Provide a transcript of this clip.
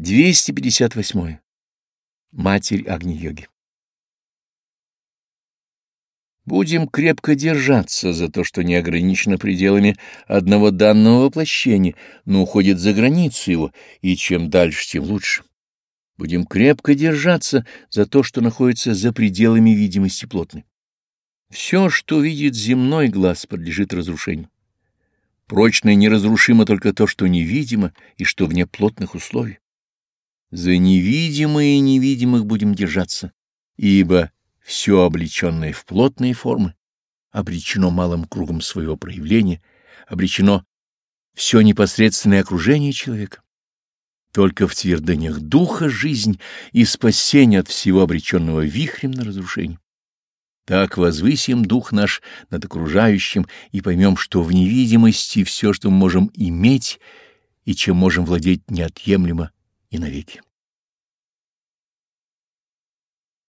258. Матерь Агни-йоги Будем крепко держаться за то, что не ограничено пределами одного данного воплощения, но уходит за границу его, и чем дальше, тем лучше. Будем крепко держаться за то, что находится за пределами видимости плотной. Все, что видит земной глаз, подлежит разрушению. Прочно и неразрушимо только то, что невидимо и что вне плотных условий. За невидимое и невидимых будем держаться, ибо все облеченное в плотные формы обречено малым кругом своего проявления, обречено все непосредственное окружение человека. Только в твердынях духа жизнь и спасение от всего обреченного вихрем на разрушение. Так возвысим дух наш над окружающим и поймем, что в невидимости все, что мы можем иметь и чем можем владеть неотъемлемо и навеки.